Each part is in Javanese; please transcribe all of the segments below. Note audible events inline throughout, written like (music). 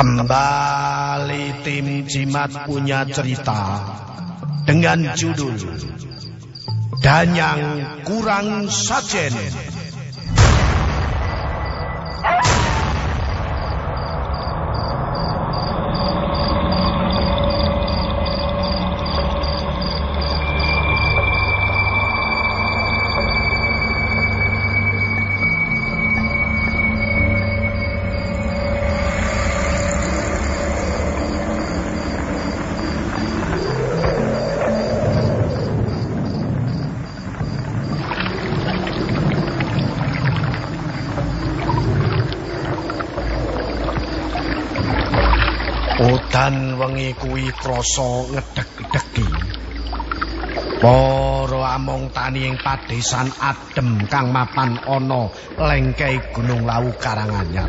Kembali tim Jimat punya cerita dengan judul Danyang Kurang Sajen. Kuwi krasa ngedeg-edegi. Para among tani ing padesan adem kang mapan ana lengkei Gunung Lawu Karanganyar.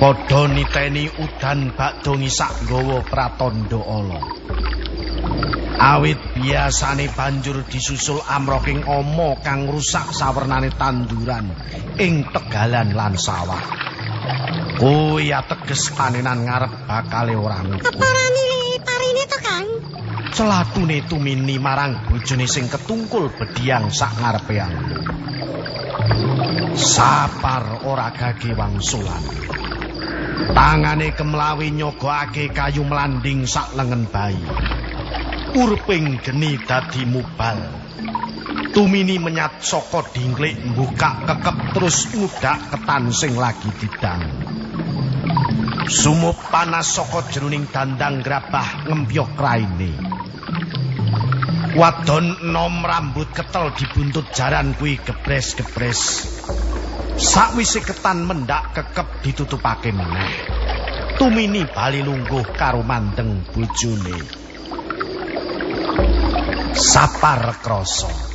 Padha niteni udan bakdo ngisak nggawa pratandha ala. Awit biasane banjur disusul amroking ama kang rusak sawernane tanduran ing tegalan lan sawah. Kuwi ateges panenan ngarep bakale ora ngukur. Keparani parine to, Kang? Celatune tumini marang bojone sing ketungkul bediang sak ngarepe Sapar ora gage wangsulan. Tangane kemlawi nyogokake kayu melanding sak lengen bayi. Urping geni dadi mubal. Tumini menyat saka dingklik mbukak kekep terus ngudak ketan sing lagi didang. Sumup panas saka jroning dandang grabah ngempyok raine. Wadon enom rambut ketel dibuntut jaran kuwi gebres-gebres. Sakwise ketan mendak kekep ditutupake meneh. Tumini bali lungguh karo mandeng bojone. Sapar krasa.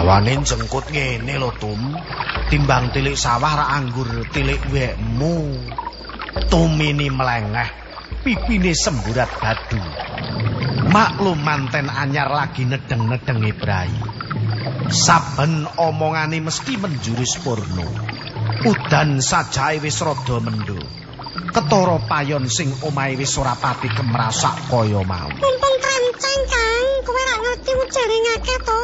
Awane jengkut ngene lho, Tum. Timbang tilik sawah ra anggur tilik wekmu. Tumini melengeh, pipine semburat badu. Maklum manten anyar lagi nedeng-nedengi brai. Saben omongane mesti menjurus purno. Udan sajae wis rada mendo. Ketara payon sing omahe wis ora pati kemrasak kaya mau. Mumpung trancang, Kang, kowe ra ngerti ujare ngake to.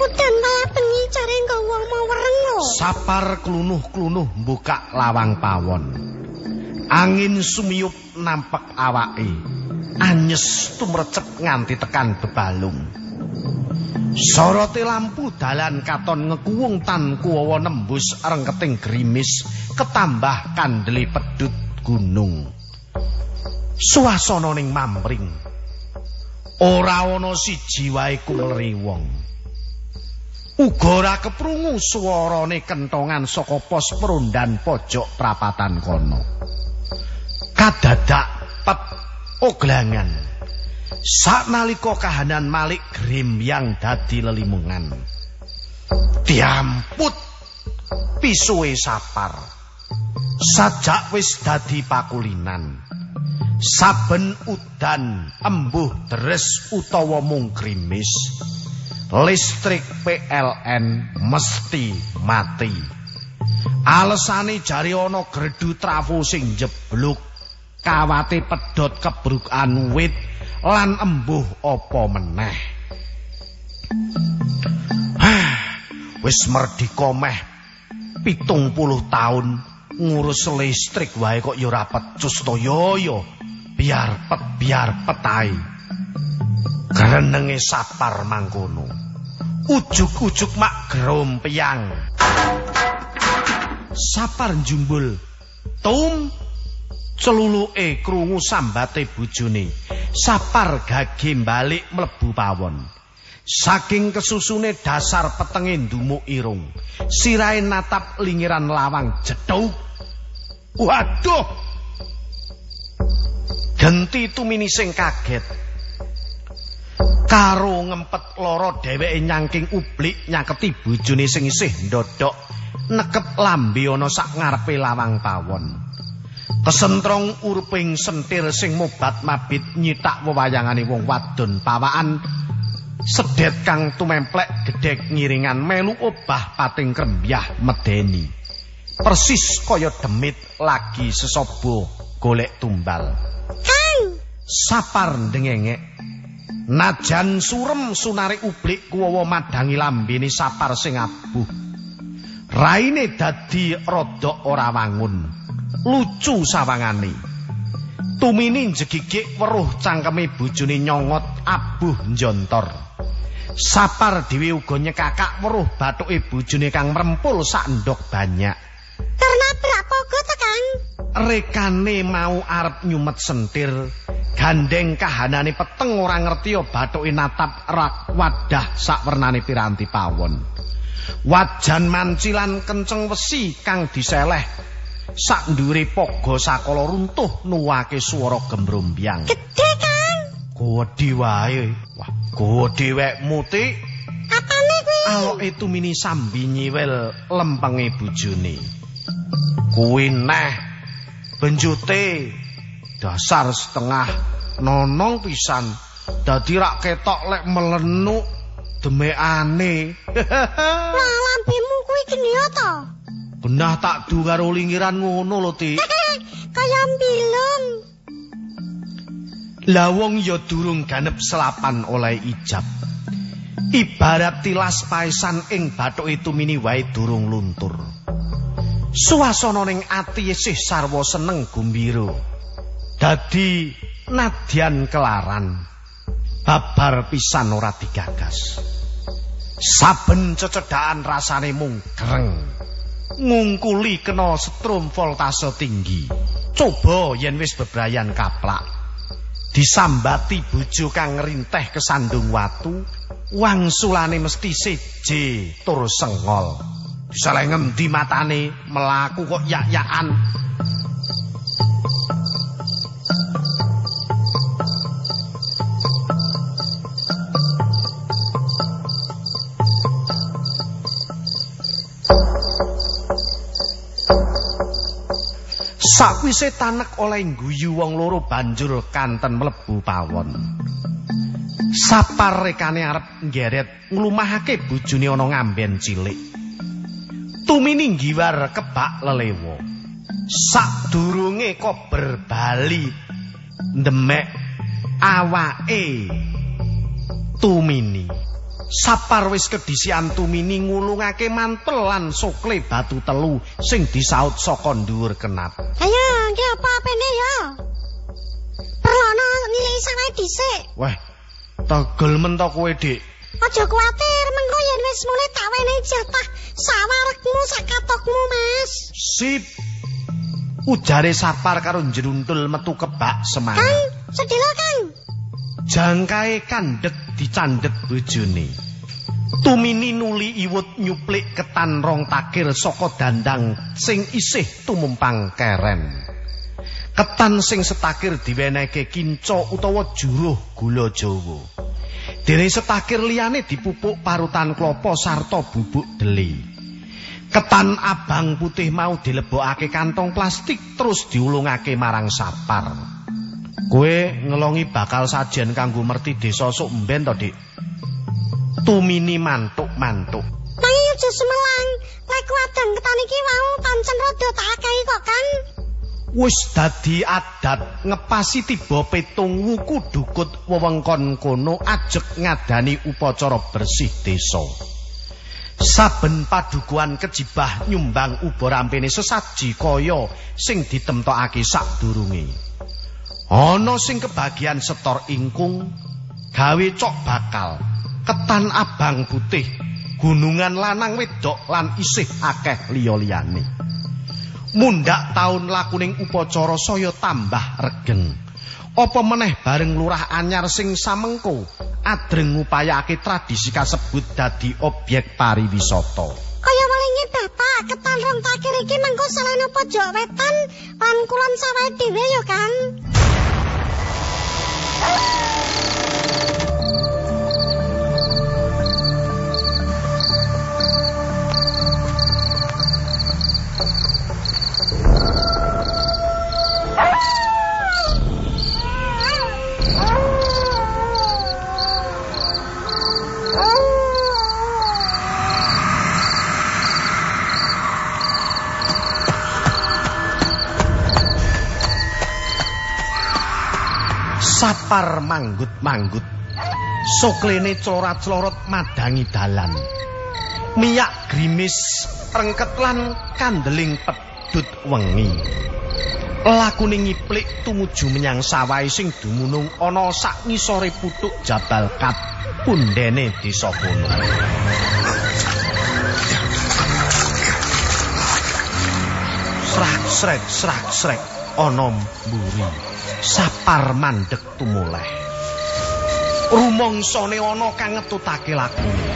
Udan malah bengi jare nggawa mau wereng lho. Sapar klunuh-klunuh mbukak lawang pawon. Angin sumiyup nampek awake. Anyes tumrecep nganti tekan bebalung. Sorote lampu dalan katon ngekuwung tan kuwawa nembus rengketing gerimis ketambah kandeli pedut gunung. Suasana ning mamring. Ora ana siji wae kumleri wong. Uga ora keprungu swarane kentongan saka pos perondan pojok prapatan kono. Kadadak pep oglangan. Saknalika kahanan Malik Grim yang dadi lelimungan. Diamput pisuwe sapar. Sajak wis dadi pakulinan. Saben udan embuh deres utawa mung krimis. Listrik PLN mesti mati. Alesane jari ana gredu trafo sing jebluk, kawate pedhot kebrukan wit lan embuh apa meneh. (sighs) Wis merdika meh pitung puluh tahun ngurus listrik wae kok ya ora pecus to yo yo biar pet biar petai grenenge sapar mangkono. Ujug-ujug mak grom piyang sapar jumbul tum. Celuluke krungu sambate bojone. Sapar gage balik mlebu pawon. Saking kesusune dasar petenge ndumuk irung. Sirahe natap lingiran lawang jedhuk Waduh. Genti tumini sing kaget. Karo ngempet loro dheweke nyangking ublik nyaketi bojone sing isih ndodok nekep lambe ana sak ngarepe lawang pawon. Kesentrong urping sentir sing mobat mabit nyitak wewayangane wong wadon pawakan sedet kang tumemplek gedhek ngiringan melu obah pating krembyah medeni. persis kaya demit lagi sesobo golek tumbal. Kang, sapar ndengenge. Najan surem sunare ublik kuwawa madangi lambene sapar sing abuh. Raine dadi rodok ora wangun. Lucu sawangane. Tumini jegigik weruh cangkeme bojone nyongot abuh njontor. Sapar dhewe uga nyekakak weruh bathuke bojone kang mrempul sak ndok banyak. Karena berapa kota kang? Rekane mau arep nyumet sentir, gandeng kahanane peteng ora ngerti ya bathuke natap rak wadah sak wernane piranti pawon. Wajan mancilan kenceng wesi kang diseleh sak ndure pogo sakala runtuh nuwake swara gembrombyang. Gede kang. Gede wae. Wah, gede wekmu ti. Apane kuwi? Aloke tumini sambi nyiwil lempenge bojone. Kuwi neh benjute dasar setengah nonong pisan. Dadi rak ketok lek melenuk demekane. (laughs) Lah lambemu kuwi geni to? Benah tak du karo lingiran ngono lho ti (laughs) kaya mbilung lawong ya durung ganep selapan oleh ijab. Ibarat tilas paesan ing bathuke tumini wae durung luntur Suasana ning ati isih sarwa seneng gumbira. Dadi nadyan kelaran. Babar pisan ora digagas. Saben cecedhakan rasane mung greng. Ngungkuli kena setrum voltase tinggi. Coba yen wis bebrayan kaplak. Disambati bojo kang ngrinteh kesandung watu, wangsulane mesti seje tur sengol. Salah ngendi matane melaku kok yak-yakan. Sakwise tanek oleh guyu wong loro banjur kanten mlebu pawon. Sapar rekane arep nggeret nglumahake bojone ana ngamben cilik. Tumini ngiwar kebak lelewo. Sadurunge kober bali ndemek awake tumini. Sapar wis kedisian tumini ngulungake mantel lan sokle batu telu sing disaut saka dhuwur kenap. Ayo iki apa apene ya perlono nilai sangae dhisik. Wah tegel mentok kowe dik. Aja kuwatir mengko yen wis mulai tak wenehi jatah. Sawarekmu sakatokmu mas. Sip. Ujare sapar karo jeruntul metu kebak semangat. Kan sedilo kan jangkae kandhet dicandhet bojone. Tumini nuli iwut nyuplik ketan rong takir saka dandang sing isih tumumpang keren. Ketan sing setakir diwenehke kinca utawa juruh gula jawa Dene setakir liyane dipupuk parutan klopo sarta bubuk deli. Ketan abang putih mau dilebokake kantong plastik terus diulungake marang sapar. Kowe ngelongi bakal sajen kanggo merti desa sok mben to, Dik? Tumini mantuk-mantuk. Nanging aja semelang, lek wadang ketan iki wau pancen rada tak kok, kan? Wis dadi adat ngepasi tiba petung wuku dukut wewengkon kono ajek ngadani upacara bersih desa. Saben padukuan kejibah nyumbang ubo rampene sesaji kaya sing ditemtokake sadurunge. Ana sing kebagian setor ingkung, gawe cok bakal, ketan abang putih, gunungan lanang wedok lan isih akeh liya-liyane. Mundak taun lakuning upacara saya tambah regeng. Apa meneh bareng lurah anyar sing samengko adreng ngupayake tradisi kasebut dadi objek pariwisata. Kaya welinge Bapak ketan rong takir iki mengko salana pojok wetan lan kulon sawah dhewe ya, Kang. Sapar manggut-manggut. Soklene clorat-clorot madangi dalan. Miyak grimis rengket lan kandeling pedhut wengi. Lakune ngiplik tumuju menyang sawah sing dumunung ana sak ngisore putuk Jabal Kat pundene desa kono. Srak srek srak srek ana mburi. Sapar mandek tumuleh. Rumongsane ana kang ngetutake lakune.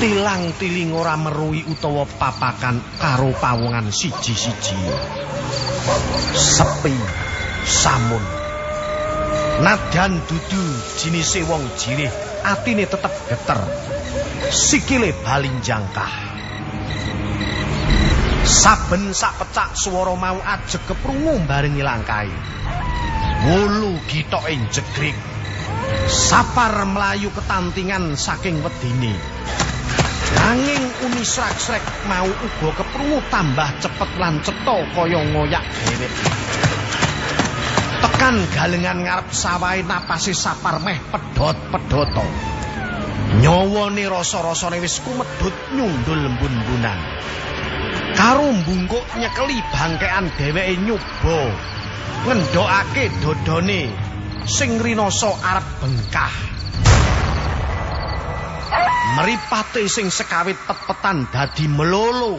tilang-tiling ora meruhi utawa papakan karo pawongan siji-siji. Sepi, samun. Nadyan dudu jinise wong jirih, atine tetep geter. Sikile balin jangkah. Saben sak pecak swara mau ajeg keprungu bareng ilangkai. Wulu gitoke jegrik. Sapar melayu ketantingan saking wedine. Nanging uni srak-srek mau uga keprungu tambah cepet lan cetha kaya ngoyak dheweke. Tekan galengan ngarep sawahe napase sapar meh pedhot-pedhoto. Nyawane rasa-rasane wis kumedhut nyundul embun-embunan. Karo mbungkuk nyekeli bangkean dheweke nyoba ngendhokake dodone sing rinoso arep bengkah. Meripate sing sekawit pepetan dadi melolo.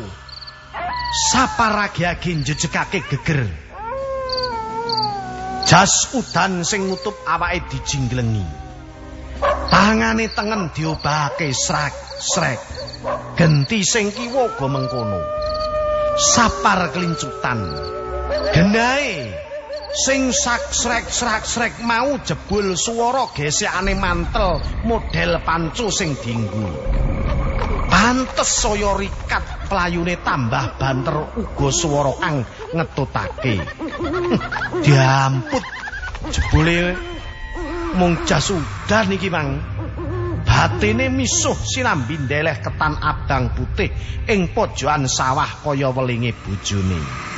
Saparagi-agi njejekake geger. Jas udan sing nutup awake dijinglengi. Tangane tengen diobahake srek srek. Genti sing kiwa go mengkono. Sapar kelincutan. Genahe sing sak srek srek srek mau jebul swara gesekane mantel model pancu sing dinggu. Pantes saya rikat playune tambah banter uga swara kang ngetutake. (laughs) Diamput jebule mung jas udan iki mang. Batine misuh sinambi ndeleh ketan abang putih ing pojokan sawah kaya welinge bojone.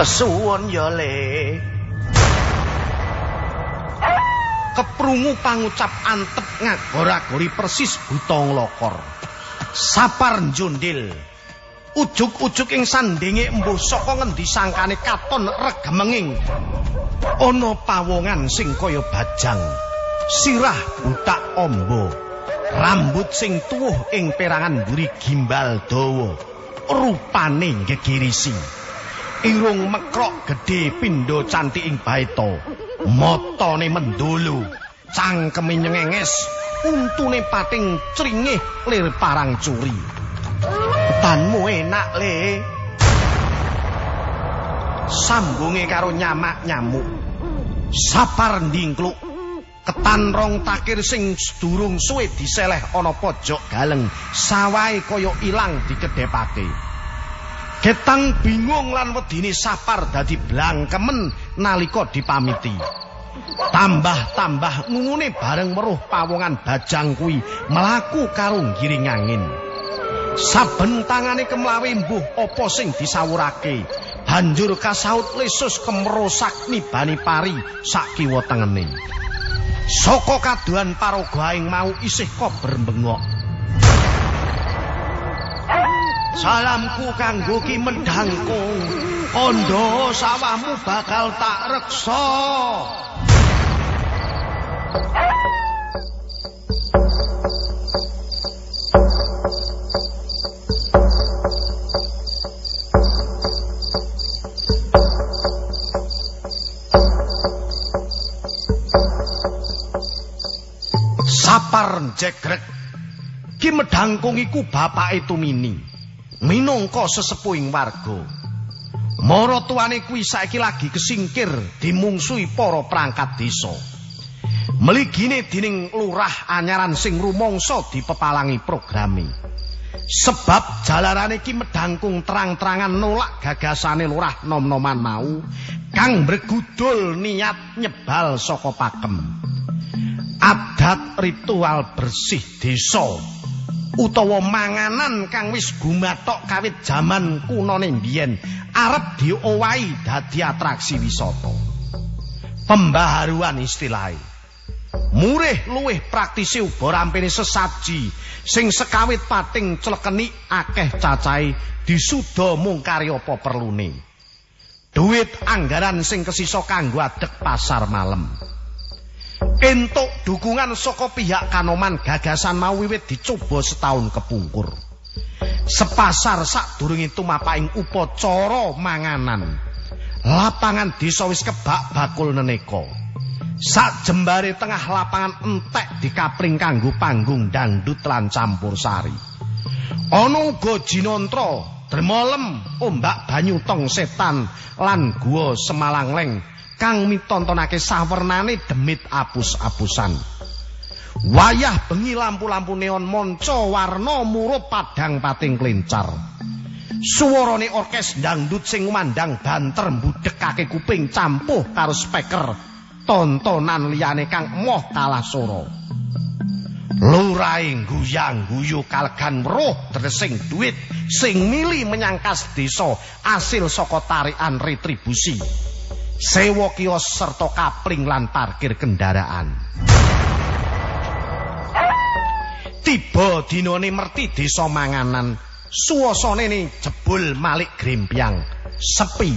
Kesuwun ya le. Keprungu pangucap antep ngagora-gori persis butong lokor sapar njundil ujuk-ujuk ing sandinge embuh saka ngendi sangkane katon regemenging. Ana pawongan sing kaya bajang. Sirah butak ombo. Rambut sing tuwuh ing perangan mburi gimbal dawa. Rupane gegirisi irung mekrok gedhe pindho cantik ing baita. Matane mendulu cangkeme nyengenges untune pating cringih lir parang curi. Tanmu enak le. Sambunge karo nyamak nyamuk. Sapar ndingkluk. Ketan rong takir sing sedurung suwe diseleh ana pojok galeng. Sawahe kaya ilang dikedhepake Kagetang bingung lan wedine sapar dadi blangkemen nalika dipamiti. Tambah-tambah ngungune bareng meruh pawongan bajang kuwi melaku karo giring angin. Saben tangane kemlawe mbuh apa sing disawurake. Banjur kasaut lesus kemrosak nibani pari sak kiwa tengene. Saka kaduan paraga mau isih kober bengok. Salamku kanggo Ki Mendangkung. Kondo sawahmu bakal tak reksa. Sapar jegrek Ki Medangkung iku bapake Tumini. Minangka sesepuhing warga. Mara tuane kuwi saiki lagi kesingkir dimungsuhi para perangkat desa. Meligine dening lurah anyaran sing rumangsa dipepalangi programe. Sebab jalarane iki medangkung terang-terangan nolak gagasane lurah nom-noman mau kang bregudul niat nyebal saka pakem. Adat ritual bersih desa utawa manganan kang wis gumathok kawit jaman kunane mbiyen arep diowahi dadi atraksi wisata. Pembaharuan istilahé. Murih luwih praktisi uga rampene sesaji sing sekawit pating clekeni akeh cacahe disuda mung karya apa perlune. Duit anggaran sing kesisa kanggo adek pasar malam. Entuk dukungan saka pihak Kanoman gagasan mau wiwit dicoba setahun kepungkur. Sepasar sak durunge tumapaing upacara manganan. Lapangan desa wis kebak bakul neneka. Sak jembare tengah lapangan entek dikapring kanggo panggung dangdut lan campur sari. Ana uga jinantra, dremolem, ombak banyu tong setan lan gua semalang leng kang mitontonake sawernane demit apus-apusan. Wayah bengi lampu-lampu neon monco warna murup padang pating kelincar. Suwarane orkes dangdut sing ngumandang banter mbudekake kuping campuh karo speaker tontonan liyane kang moh kalah soro. Lurai guyang guyu kalgan roh dresing duit sing mili menyangkas desa asil saka tarikan retribusi. Sewa kios serta kapling lan parkir kendaraan. Tiba dinane merti desa manganan, suasane ne jebul malik grempiang, sepi.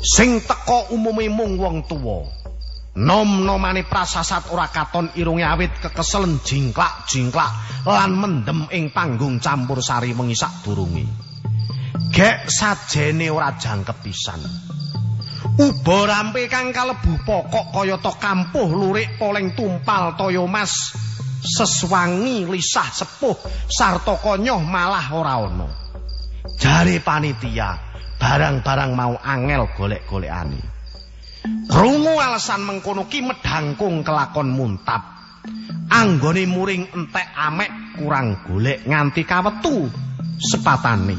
Sing teko umume mung wong tuwa. Nom-nomane prasasat ora katon irunge awit kekeselen jingklak-jingklak lan mendem ing panggung campur sari wengi sak durunge. Gek sajene ora jangkep pisan. Uba rampe kang kalebu pokok kayata kampuh lurik poleng tumpal toyo mas seswangi lisah sepuh sarta konyoh malah ora ana. Jare panitia, barang-barang mau angel golek-golekane. Krungu alasan mengkono ki medangkung kelakon muntap. Anggone muring entek amek kurang golek nganti kawetu sepatane.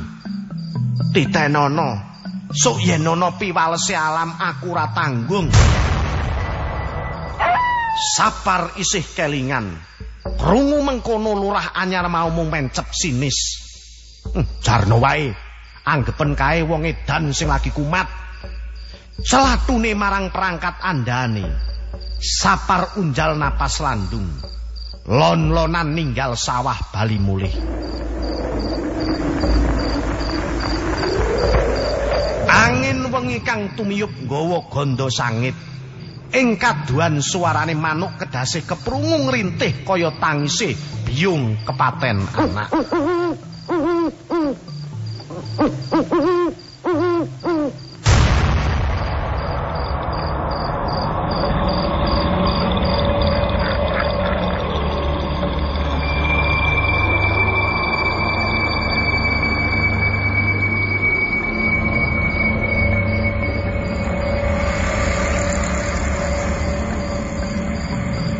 Titenono Sok yen ana piwalese alam aku ora tanggung. Sapar isih kelingan. Krungu mengkono lurah anyar mau mung mencep sinis. Hm, jarno wae. Anggepen kae wong edan sing lagi kumat. Selatune marang perangkat andane. Sapar unjal napas landung. Lon-lonan ninggal sawah bali mulih. Wengi kang tumiyup nggawa gondo sangit. Ing kaduan suarane manuk kedase keprungu ngrintih kaya tangise biyung kepaten anak. (laughs)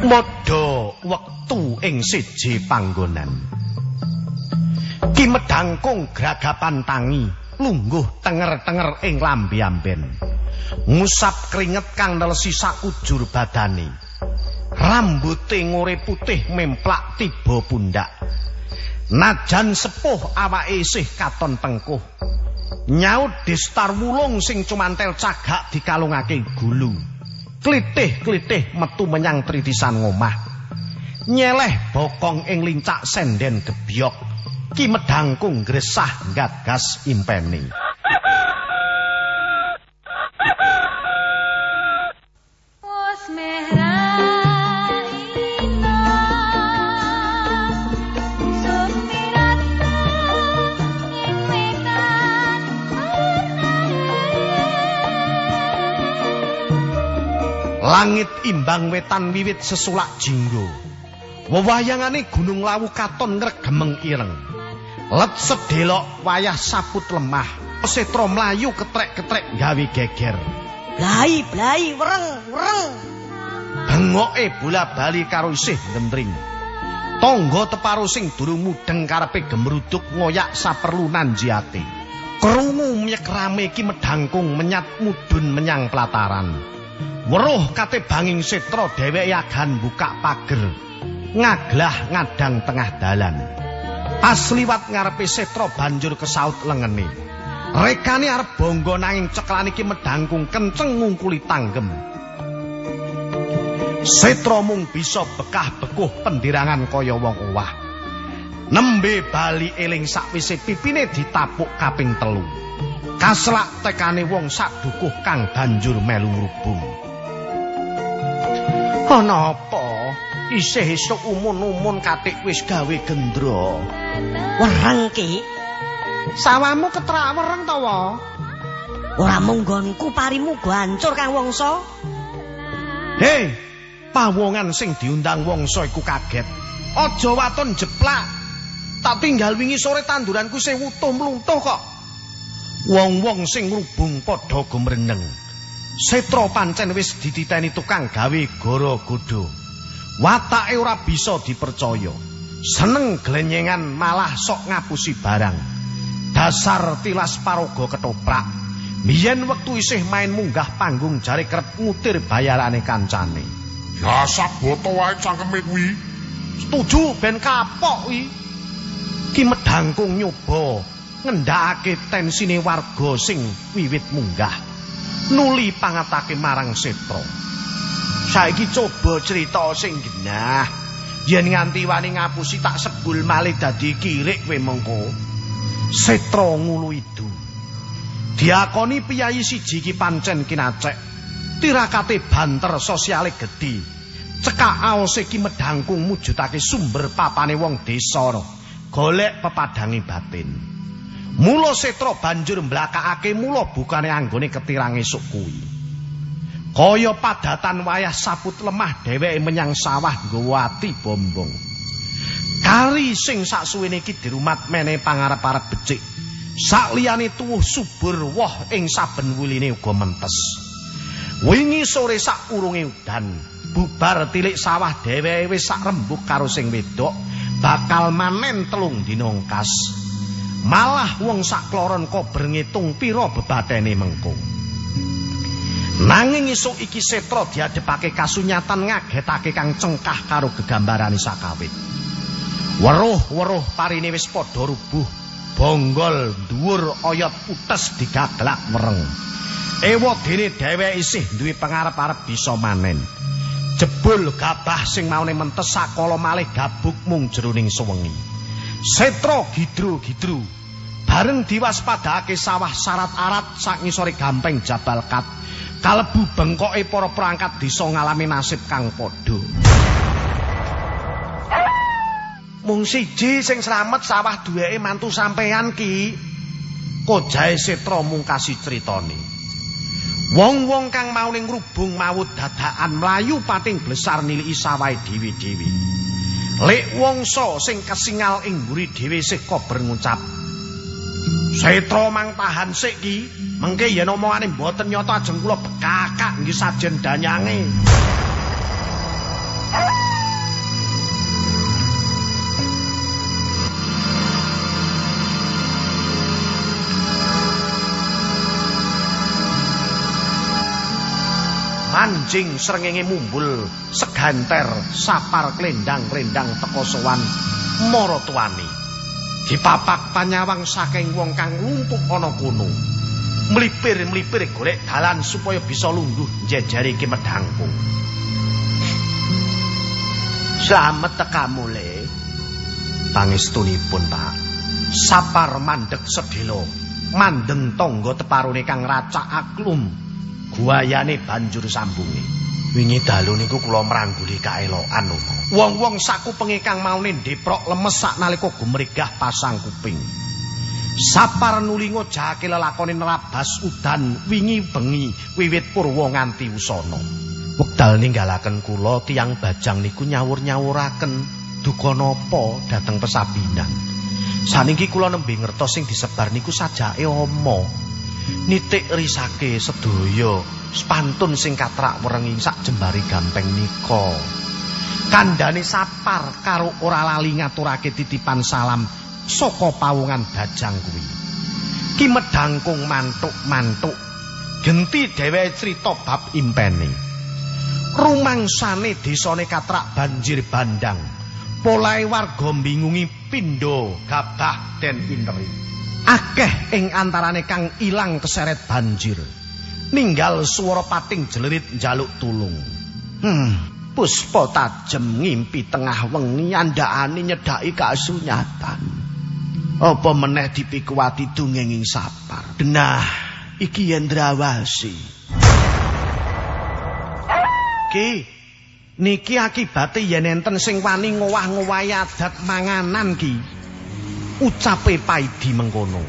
Modo wektu ing siji panggonan. Ki medangkung gragapan tangi lungguh tenger-tenger ing lambe amben. Ngusap keringet kang nelesi sakujur badane. Rambuté ngore putih memplak tiba pundak. Najan sepuh awake isih katon tengkuh. Nyaut distar wulung sing cumantel cagak dikalungake gulu. Klitih-klitih metu menyang tritisan ngomah. Nyeleh bokong ing lincak senden gebyok. Ki medangkung gresah gagas impeni. Langit imbang wetan wiwit sesulak jinggo. Wewayangane Gunung Lawu katon ngregemeng ireng. Let sedelok wayah saput lemah. Setro mlayu ketrek-ketrek gawe geger. Blai, blai, wereng, wereng. Bengoke bola-bali karo isih gendring. Tonggo teparo sing durung mudeng karepe gemruduk ngoyak saperlunan jiate. Krungu myek rame ki medangkung menyat mudun menyang pelataran. Weruh kate banging setra dheweke agan buka pager. Ngaglah ngadang tengah dalan. Pas liwat ngarepe setra banjur kesaut lengene. Rekane arep bangga nanging ceklan iki medangkung kenceng ngungkuli tanggem. Setra mung bisa bekah bekuh pendirangan kaya wong owah. Nembe bali eling sakwise pipine ditapuk kaping telu. Kaslak tekane wong sak dukuh kang banjur melu ngrubung. Ana apa? Isih esuk umun-umun katik wis gawe gendro. Wereng ki. Sawamu ketrak wereng to wa? Ora mung nggonku parimu go hancur Kang Wongso. Hei, pawongan sing diundang Wongso iku kaget. Aja waton jeplak. Tak tinggal wingi sore tanduranku sing wutuh mluntuh kok. Wong-wong sing ngrubung padha gumreneng. Setra pancen wis dititeni tukang gawe goro godo. Watake ora bisa dipercaya. Seneng glenyengan malah sok ngapusi barang. Dasar tilas paraga ketoprak. Biyen wektu isih main munggah panggung jare kerep ngutir bayarane kancane. Ya saboto wae cangkeme kuwi. Setuju ben kapok kuwi. Ki medangkung nyoba ngendhakake tensine warga sing wiwit munggah. nuli pangatake marang Setra. Saiki coba cerita sing genah. Yen nganti wani ngapusi tak sebul malih dadi kirik kowe mengko. Setra ngulu itu. Diakoni piyayi siji ki pancen kinacek. Tirakate banter sosiale gedhi. Cekak aose ki medangkung mujudake sumber papane wong desa. Golek pepadangi batin. Mula setra banjur mblakakake mula bukane anggone ketirang esuk kuwi. Kaya padatan wayah saput lemah dheweke menyang sawah nggawa ati bombong. Kari sing saksuwene iki dirumat meneh pangarep-arep becik. Sakliyane tuwuh subur woh ing saben wuline uga mentes. Wingi sore sak urunge udan, bubar tilik sawah dheweke wis sak rembug karo sing wedok bakal manen telung dina kas. malah wong sakloron kober ngitung pira bebatene mengko. Nanging isuk iki setra diadepake kasunyatan ngagetake kang cengkah karo gegambarane sakawit. Weruh-weruh parine wis padha rubuh, bonggol dhuwur oyot utes digaglak wereng. Ewa dene dheweke isih duwe pangarep-arep bisa manen. Jebul gabah sing maune mentes sakala malih gabuk mung jroning sewengi. Setra gidru-gidru bareng diwaspadake sawah syarat arat sak ngisore gampeng Jabal Kat kalebu bengkoke para perangkat desa ngalami nasib kang padha Mung siji sing slamet sawah duweke mantu sampeyan ki Kojae Setra mungkasi critane Wong-wong kang mau ning rubung mawut dadakan mlayu pating blesar niliki sawahe dewi-dewi. Lek wongso sing kesingal ing mburi dhewe sik kober ngucap. Setra mang tahan sik ki, Mengke yen omongane mboten nyata ajeng kula bekakak nggih sajen danyange. Anjing srengenge mumbul seganter sapar klendang-klendang teko sowan maratuwani. Dipapak panyawang saking wong kang lumpuh ana kono. Mlipir-mlipir golek dalan supaya bisa lungguh njejari ki medhangkung. Slamet tekamu le. Pangestunipun, Pak. Sapar mandek sedelo. Mandeng tangga teparune kang racak aklum. Guayane banjur sambunge. Wingi dalu niku kula mrangguli kaelokan. Wong-wong sakupenge kang maune deprok lemes sak nalika gumregah pasang kuping. Sapar nulinga jake lelakone nerabas udan wingi bengi wiwit purwa nganti usana. Wekdal ninggalaken kula tiang bajang niku nyawur-nyawuraken duka napa dhateng pesabinan. Saniki kula nembe ngertos sing disebar niku sajake ama. Nitik risake sedaya spantun sing katrak werengi sak jembari gampeng nika. Kandhane sapar karo ora lali ngaturake titipan salam saka pawungan bajang kuwi. Ki medhangkung mantuk-mantuk genti dheweke crita bab impene. Rumangsane desane katrak banjir bandang. Polahe warga bingungi pindho gabah den interi. Akeh ing antarane kang ilang keseret banjir. Ninggal swara pating jelerit njaluk tulung. Hmm, puspa tajem ngimpi tengah wengi andakane nyedhaki kasunyatan. Apa meneh dipikuwati dungenging sapar. Denah, iki Yendrawasi. Ki, niki akibate yen enten sing wani ngowah-ngowahi adat manganan ki. Ucape paidi mengkono.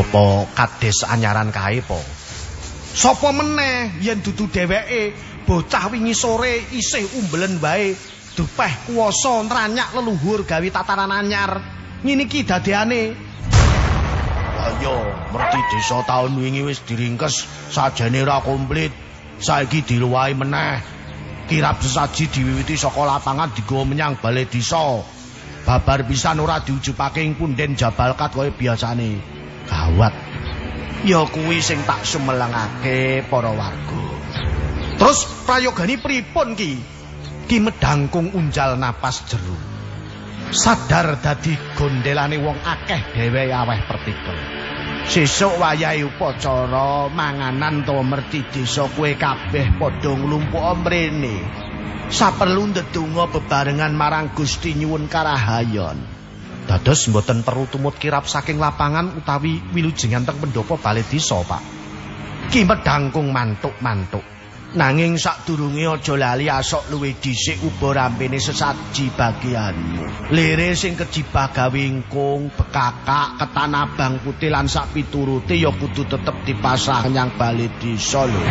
Apa kades anyaran kae po? Sopo meneh yen dudu dheweke bocah wingi sore isih umbelen wae dupeh kuwasa nranyak leluhur gawe tataran anyar. Ngene iki dadeane. Ayo, merti desa taun wingi wis diringkes sajane ora komplit. Saiki diluwahi meneh. Kirap sesaji diwiwiti saka lapangan digawa menyang balai desa. Babar pisan ora diujupake ing punden jabalkat kaya biasane. Gawat. Ya kuwi sing tak sumelengake para warga. Terus prayogane pripun ki? Ki medangkung unjal napas jero. Sadar dadi gondelane wong akeh dhewe aweh pertikel. Sesuk wayahe upacara manganan to merti desa kowe kabeh padha nglumpuk mrene. Saperlu ndedonga bebarengan marang Gusti nyuwun karahayon. Dados mboten perlu tumut kirap saking lapangan utawi wilujengan teng pendopo bali desa, Pak. Ki medangkung mantuk-mantuk. Nanging sadurunge aja lali asok luwih dhisik uba rampene sesaji bagianmu. Lere sing kejibah gawe ingkung, bekakak, ketan abang putih lan sak piturute ya kudu tetep dipasang nyang bali desa lho.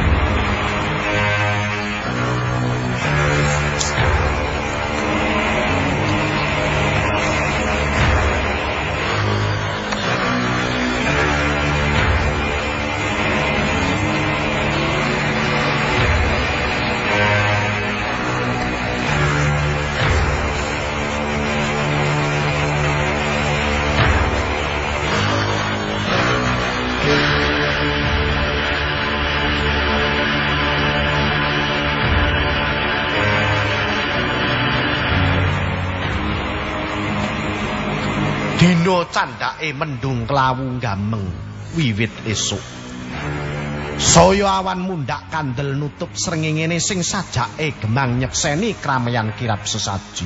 Dina candhake mendung klawu gameng wiwit esuk. Saya awan mundak kandel nutup srengengene sing sajake gemang nyekseni kramayan kirap sesaji.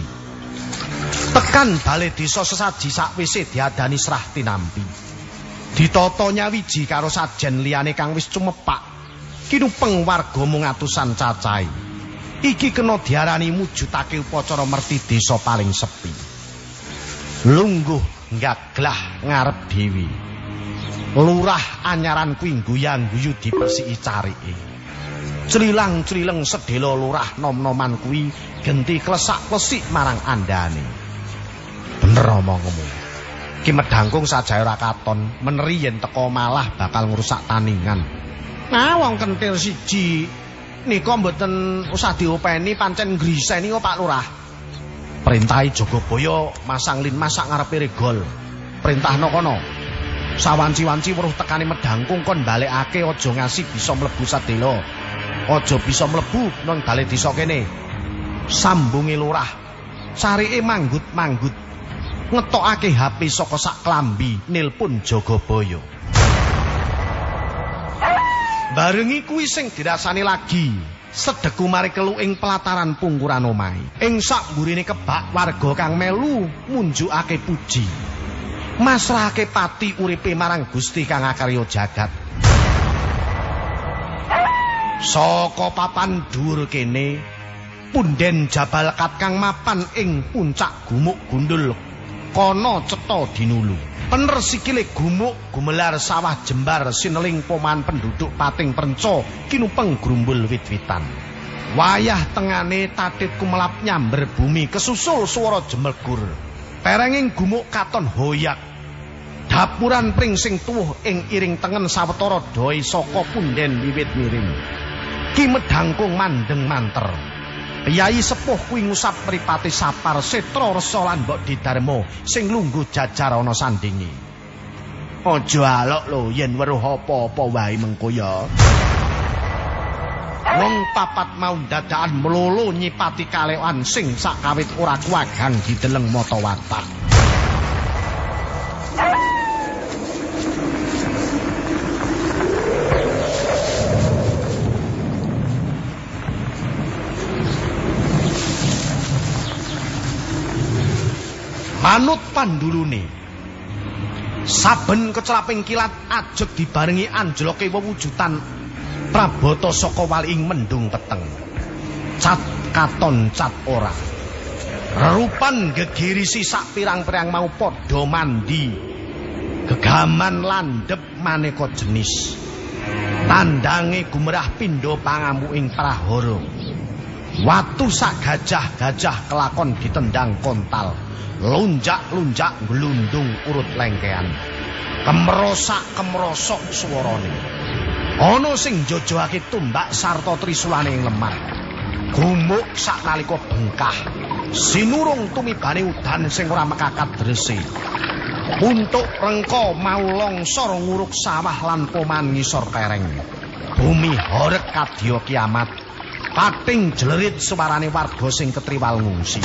Tekan bale desa sesaji sakwise diadani serah tinampi. Ditata nyawiji karo sajen liyane kang wis cumepak. Kinupeng warga mung atusan cacahe. Iki kena diarani mujudake upacara merti desa paling sepi. Lungguh gaglah ngarep dewi. Lurah anyaran kuwi guyang-guyu dipersiki carike. Celilang-celileng sedelo lurah nom-noman kuwi genti klesak-klesik marang andane. Bener omongmu. Ki medangkung ora katon, meneri yen teko malah bakal ngrusak taningan. Nah, wong kentir siji nika mboten usah diopeni pancen griseni kok Pak Lurah. Perintahi Jogobaya masang lin masak ngarepe regol. Perintahno kono. Sawanci-wanci weruh tekane medangkung kon balekake aja ngasih bisa mlebu sadela. aja bisa mlebu nang bale desa kene. Sambunge lurah. Carike manggut-manggut. Ngetokake HP saka sak klambi nilpun Jagabaya. Barengi kuwi sing dirasani lagi. Sedeku mari kelu ing pelataran pungkuran omahe. Ing sak mburine kebak warga kang melu munjukake puji. Masrahake pati uripe marang Gusti kang akarya jagat. Saka papan dhuwur kene punden Jabal Kat kang mapan ing puncak gumuk gundul kono cetha dinulu. Pener sikile gumuk gumelar sawah jembar sineling poman penduduk pating penco kinupeng grumbul wit-witan. Wayah tengane tatit kumelap nyamber bumi kesusul swara jemelgur. Perenging gumuk katon hoyak. Dapuran pring sing tuwuh ing iring tengen sawetara doi saka punden wiwit miring. Ki medangkung mandeng manter. Piyai sepuh kuwi ngusap mripate sapar setra resa lan mbok didarma sing lungguh jajar ana sandingi. Aja alok lho yen weruh apa-apa wae mengko ya. Wong papat mau dadakan melulu nyipati kalewan sing sakawit ora kuwagang dideleng mata watak. Manut pandulune. Saben kecelaping kilat ajeg dibarengi anjloke wewujudan prabata saka waling mendung peteng. Cat katon cat ora. Rerupan gegirisi sak pirang-pirang mau padha mandi. Gegaman landhep maneka jenis. Tandange gumerah pindha pangamuking prahara. Watu sak gajah-gajah kelakon ditendang kontal. Lunjak-lunjak glundung urut lengkean. Kemrosak-kemrosok swarane. Ana sing jojoake tumbak sarta trisulane ing lemah. Gumuk sak nalika bengkah. Sinurung tumibane udan sing ora mekakat drese. Untuk rengko mau longsor nguruk sawah lan poman ngisor pereng. Bumi horek kadya kiamat. Pating jlerit suarane warga sing ketriwal ngungsi.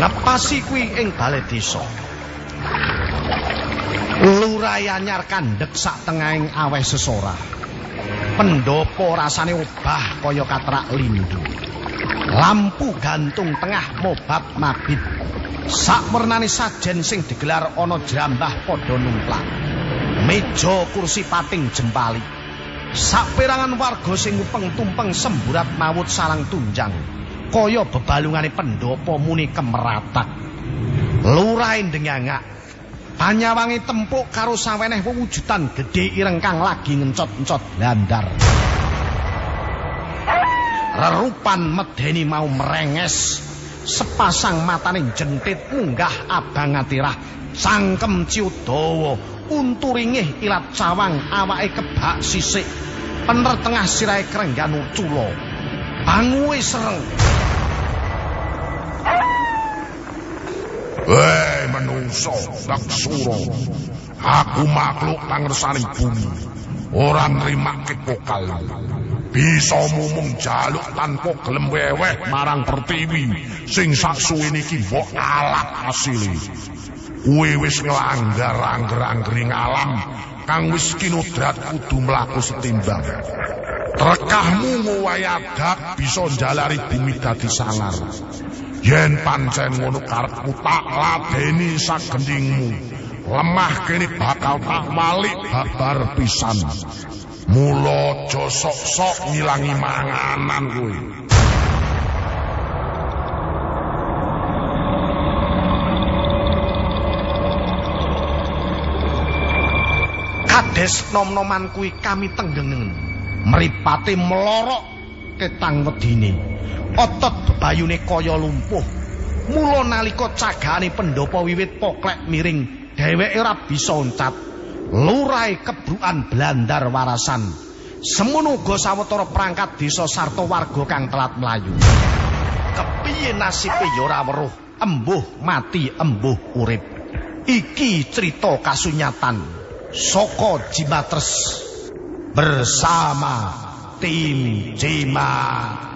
Ngepasi kuwi ing balai desa. Lurai anyar kandhek sak tengahing aweh sesora. Pendopo rasane obah kaya katrak lindu. Lampu gantung tengah mobat mabit. Sak wernane sajen sing digelar ana jrambah padha numplak. Meja kursi pating jempali. Sak perangan warga sing upeng tumpeng semburat mawut salang tunjang. Kaya bebalungane pendopo muni kemeratak. Lurae ndengangak. Panyawangi tempuk karo saweneh wewujudan gedhe ireng kang lagi ngencot-encot landar. Rerupan medeni mau merenges. Sepasang mataning jentit munggah abang atirah. Cangkem ciut dawa, unturingih ilat cawang awake kebak sisik. Pener tengah sirahe krenggan ucula. Banguwe sereng. Hei menungso, laksura. Aku makhluk pangresaning bumi. Ora nrimake pokal. Bisa mumung jaluk tanpa gelem weweh marang pertiwi sing saksuwene iki mbok alat asile. Kuwi wis nglanggar angger-anggering alam kang wis kinodrat kudu mlaku setimbang. Rekahmu ngowayadak bisa njalari bumi dadi sangar. Yen pancen ngono karepmu tak ladeni sagendingmu. Lemah kene bakal tak malik babar pisan. Mula aja sok-sok ngilangi manganan kowe. Kades nom-noman kuwi kami tenggengen. Mripate melorok ketang wedine. Otot bebayune kaya lumpuh. Mula nalika cagane pendopo wiwit poklek miring, dheweke ora bisa oncat. lurai kebrukan Blandar Warasan. Semono uga sawetara perangkat desa sarta warga kang telat mlayu. Kepiye nasibe ya ora weruh, embuh mati embuh urip. Iki cerita kasunyatan saka Jimatres bersama tim Jimat.